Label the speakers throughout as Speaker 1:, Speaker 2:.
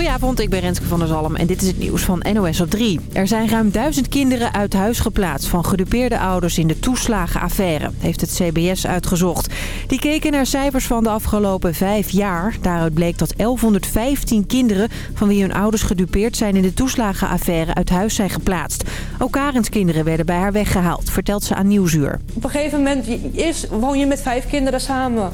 Speaker 1: Goedenavond, ik ben Renske van der Zalm en dit is het nieuws van NOS op 3. Er zijn ruim duizend kinderen uit huis geplaatst van gedupeerde ouders in de toeslagenaffaire, heeft het CBS uitgezocht. Die keken naar cijfers van de afgelopen vijf jaar. Daaruit bleek dat 1115 kinderen van wie hun ouders gedupeerd zijn in de toeslagenaffaire uit huis zijn geplaatst. Ook Karens kinderen werden bij haar weggehaald, vertelt ze aan Nieuwsuur.
Speaker 2: Op een gegeven moment is, woon je met vijf kinderen samen.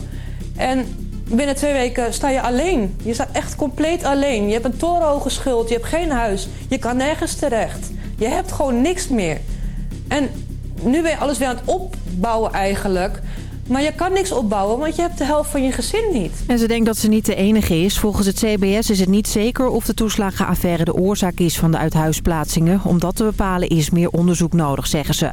Speaker 2: En binnen twee weken sta je alleen. Je staat echt compleet alleen. Je hebt een torenhoge schuld, je hebt geen huis. Je kan nergens terecht. Je hebt gewoon niks meer. En nu ben je alles weer aan het opbouwen eigenlijk. Maar je kan niks opbouwen, want je hebt de helft van je gezin niet.
Speaker 1: En ze denkt dat ze niet de enige is. Volgens het CBS is het niet zeker of de toeslagenaffaire de oorzaak is van de uithuisplaatsingen. Om dat te bepalen is meer onderzoek nodig, zeggen ze.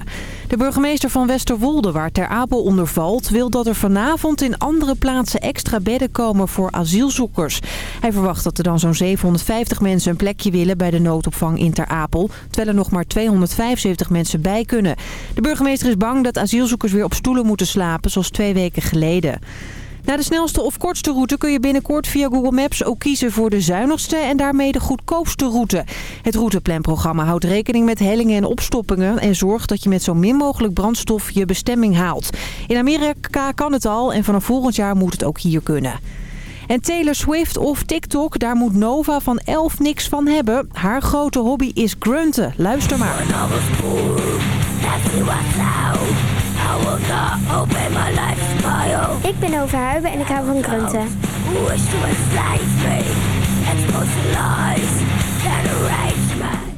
Speaker 1: De burgemeester van Westerwolde, waar Ter Apel onder valt... wil dat er vanavond in andere plaatsen extra bedden komen voor asielzoekers. Hij verwacht dat er dan zo'n 750 mensen een plekje willen bij de noodopvang in Ter Apel. Terwijl er nog maar 275 mensen bij kunnen. De burgemeester is bang dat asielzoekers weer op stoelen moeten slapen, twee weken geleden. Na de snelste of kortste route kun je binnenkort via Google Maps ook kiezen voor de zuinigste en daarmee de goedkoopste route. Het routeplanprogramma houdt rekening met hellingen en opstoppingen en zorgt dat je met zo min mogelijk brandstof je bestemming haalt. In Amerika kan het al en vanaf volgend jaar moet het ook hier kunnen. En Taylor Swift of TikTok, daar moet Nova van 11 niks van hebben. Haar grote hobby is grunten. Luister maar.
Speaker 3: Ik ben overhuiben en ik hou van grunten.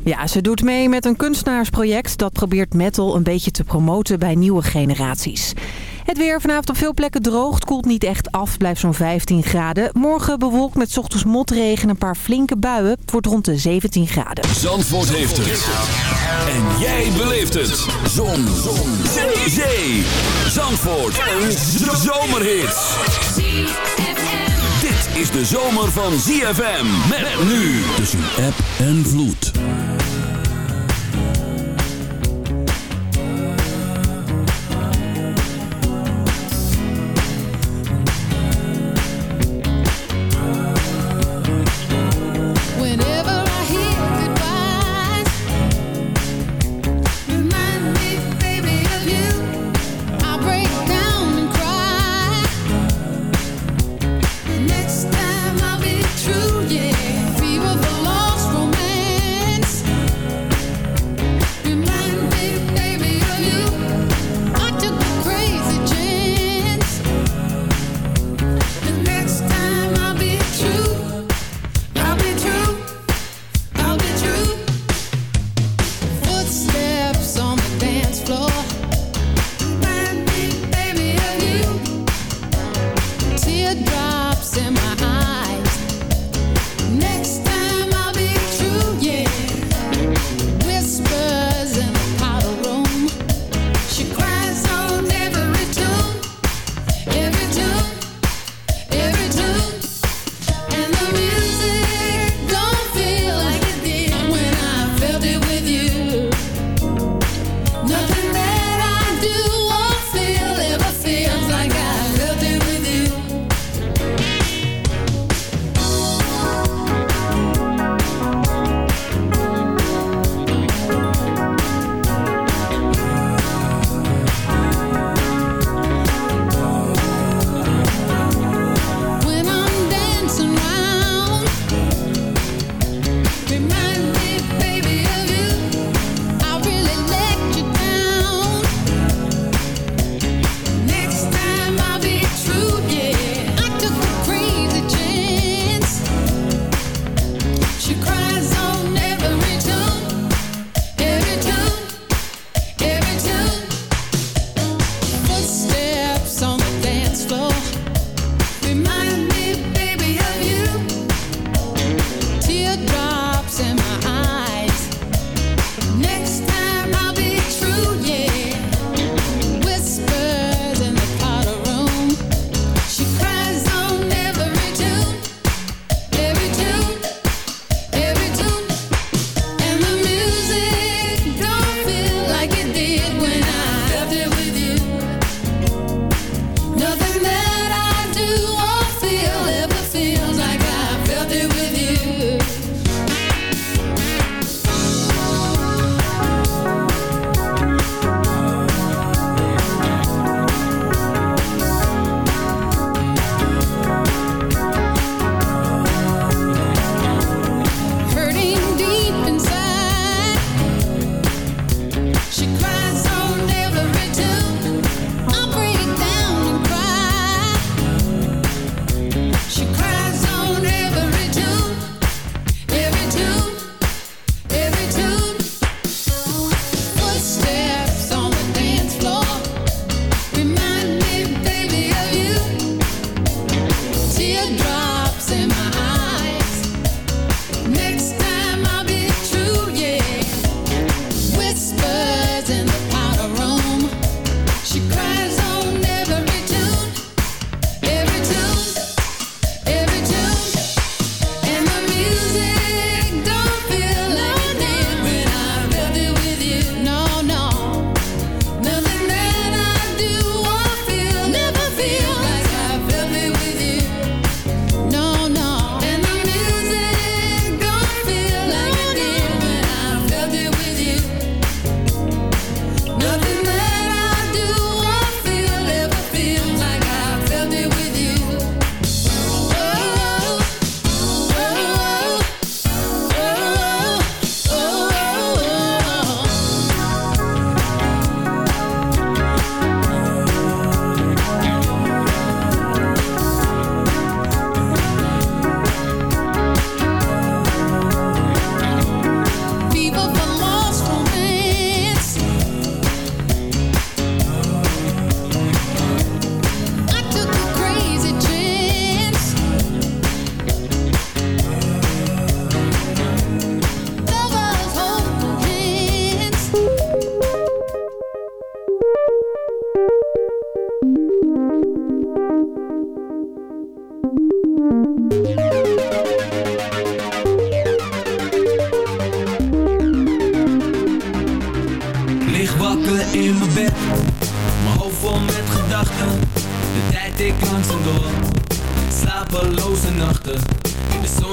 Speaker 1: Ja, ze doet mee met een kunstenaarsproject dat probeert metal een beetje te promoten bij nieuwe generaties. Het weer vanavond op veel plekken droogt, koelt niet echt af, blijft zo'n 15 graden. Morgen bewolkt met ochtends motregen en een paar flinke buien. Het wordt rond de 17 graden.
Speaker 4: Zandvoort heeft het. En jij beleeft het. Zon. Zon. Zee. Zee. Zandvoort. Een zomerhit. Dit is de zomer van ZFM. Met nu tussen app en vloed.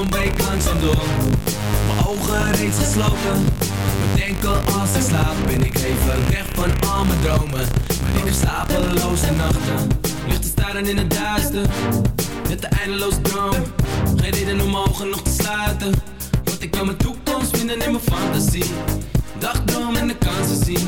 Speaker 5: Breekt langzaam door. Mijn ogen reeds gesloten. Denken als ik slaap Ben ik even weg van al mijn dromen. Maar ik heb slapeloze nachten. Ligt te staren in het duister. Met de eindeloze droom. Geen reden om ogen nog te sluiten. Want ik kan mijn toekomst vinden in mijn fantasie. Dagdroom en de kansen zien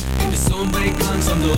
Speaker 5: De zon breekt langzaam door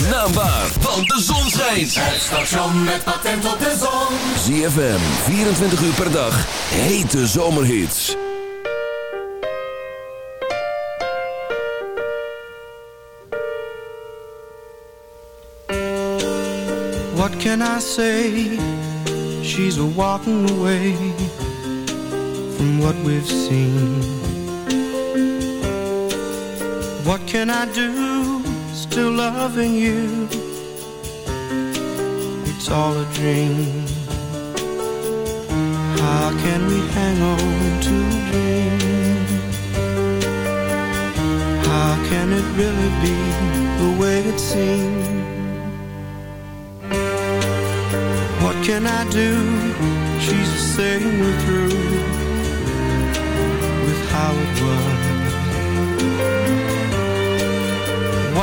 Speaker 6: zijn naam waar, want de zon schijnt.
Speaker 7: Het station met patent op de zon.
Speaker 6: ZFM, 24 uur per dag. Hete zomerhits.
Speaker 8: What can I say? She's a walking away from what we've seen. What can I do? Still loving you. It's all a dream. How can we hang on to a dream? How can it really be the way it seems? What can I do? She's saying we're through with how it was.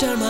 Speaker 9: turn my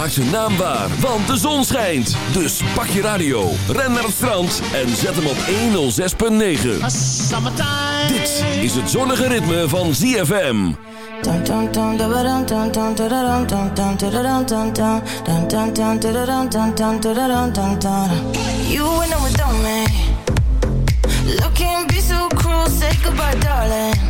Speaker 10: Maak zijn naam waar, want de zon schijnt. Dus pak je radio, ren naar het strand en zet hem op 106.9. Dit is het zonnige ritme van ZFM.
Speaker 11: You went on without me be so darling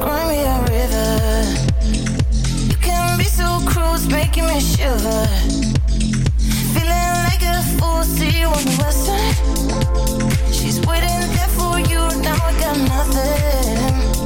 Speaker 11: Cry me a river. You can be so cruel, it's making me shiver. Feeling like a fool, see you on the west side. She's waiting there for you, now I got nothing.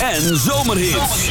Speaker 8: en zomerhits.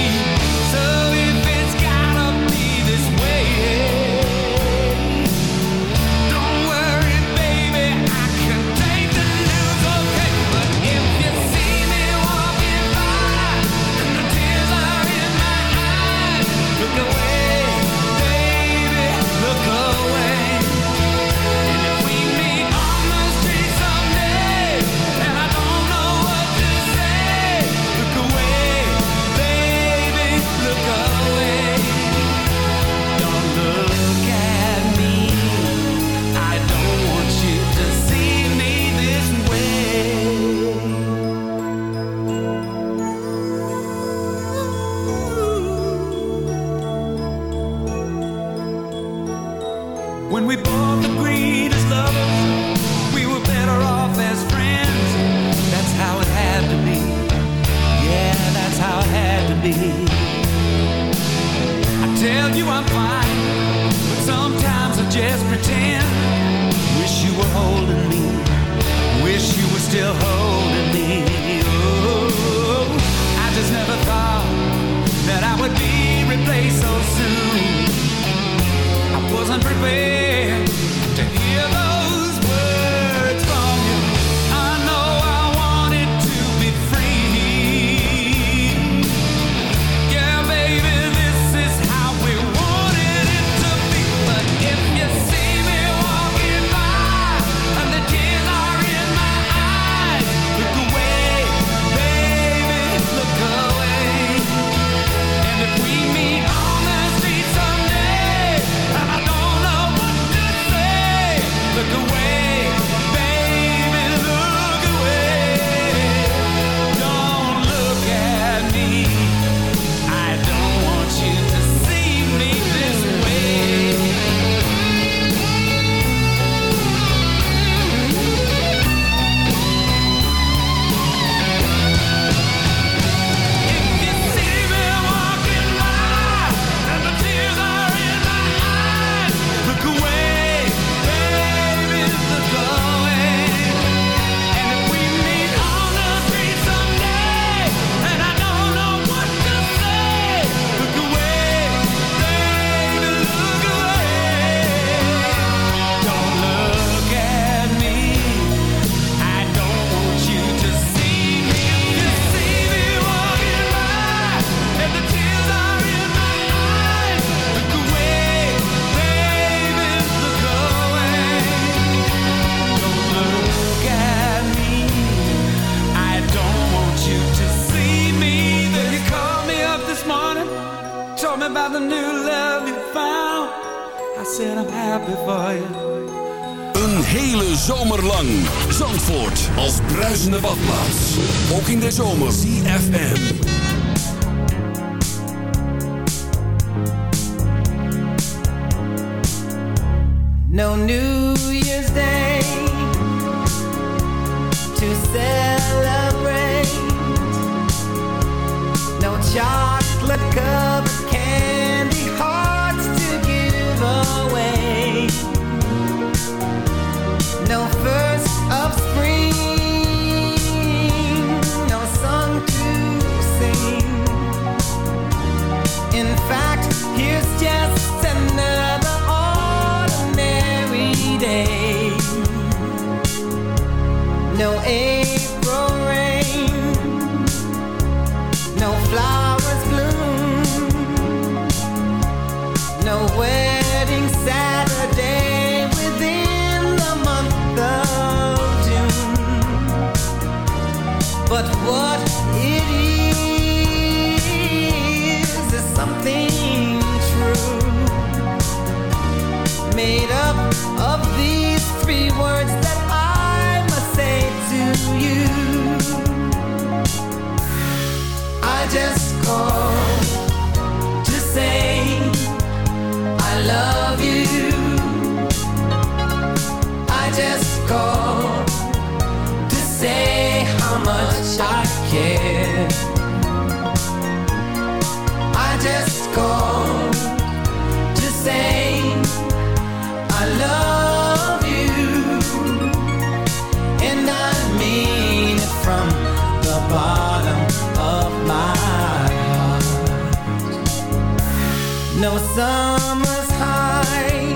Speaker 4: summer's high.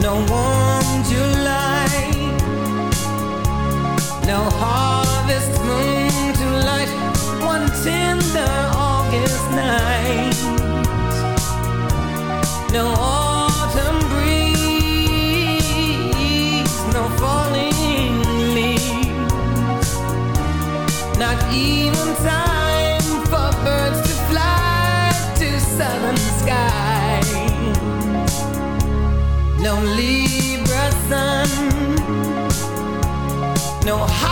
Speaker 4: No warm July. No harvest moon to light. One tender August night. No No.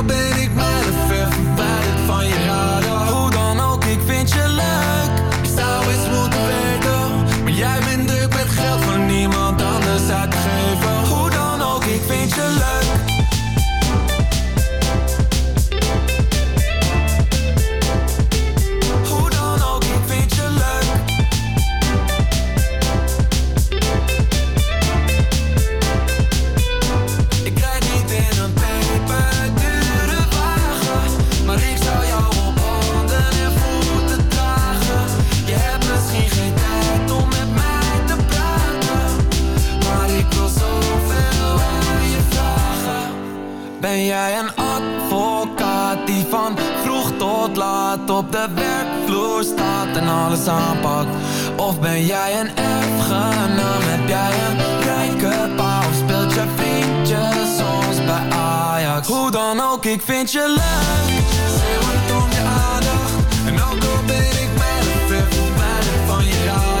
Speaker 5: de werkvloer staat en alles aanpakt Of ben jij een erfgenaam, heb jij een rijke pa Of speelt je vriendje soms bij Ajax Hoe dan ook, ik vind je leuk Zeeuwend om je aandacht En ook al ben ik met een van
Speaker 10: je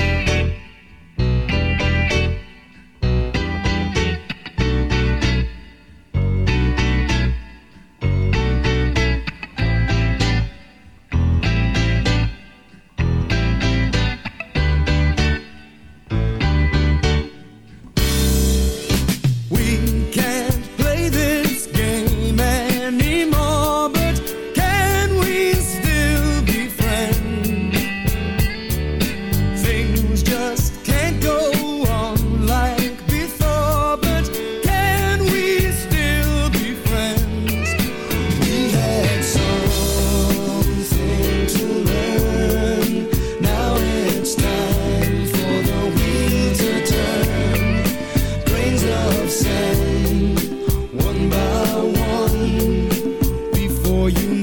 Speaker 8: You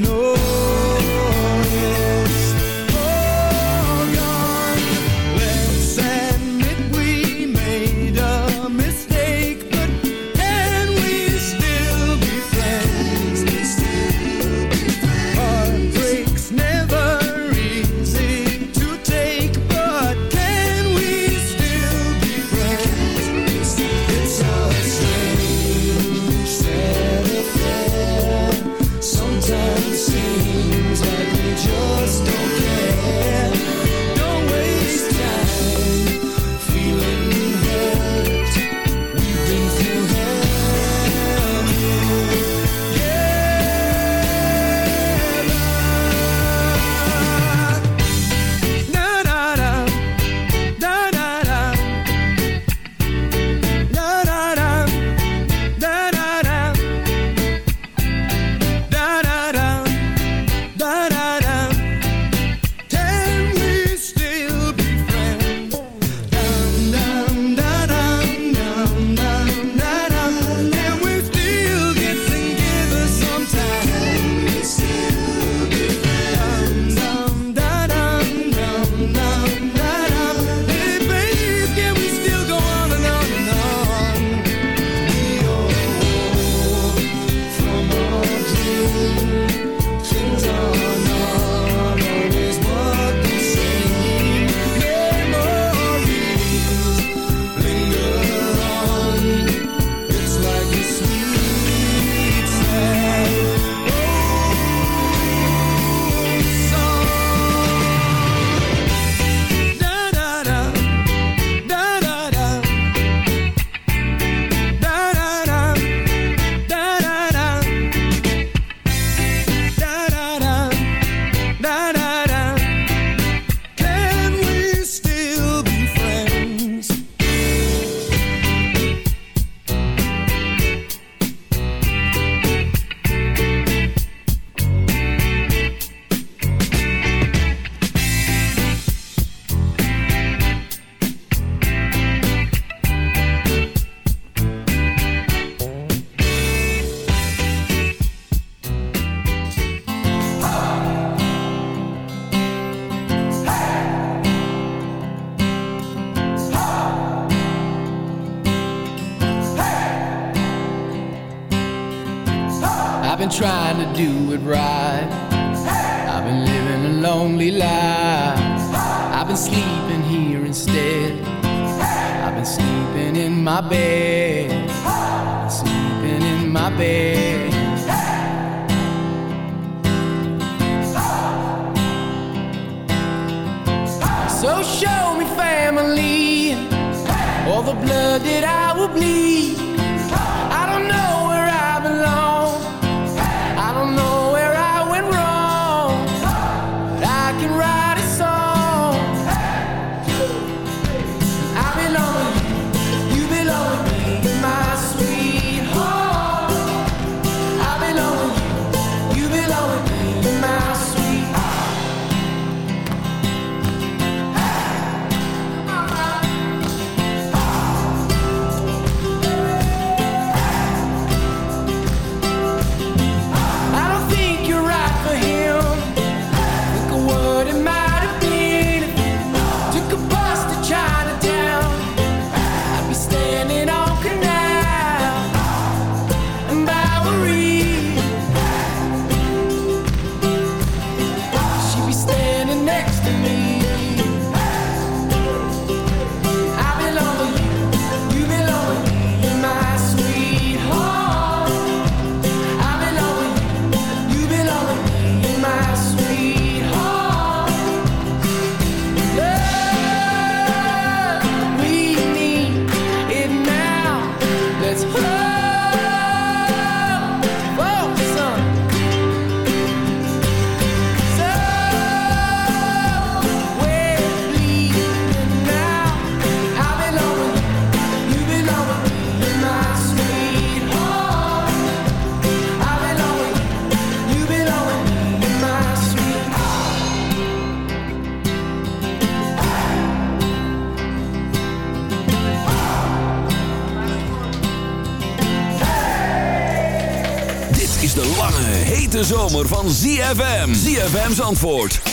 Speaker 6: ZFM. ZFM's antwoord, 106.9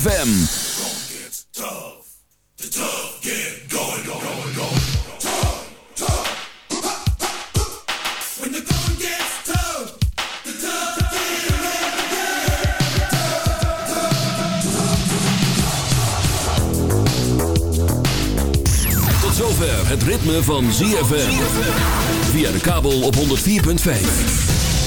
Speaker 6: FM. Tot zover het ritme van ZFM. Via de kabel op 104.5.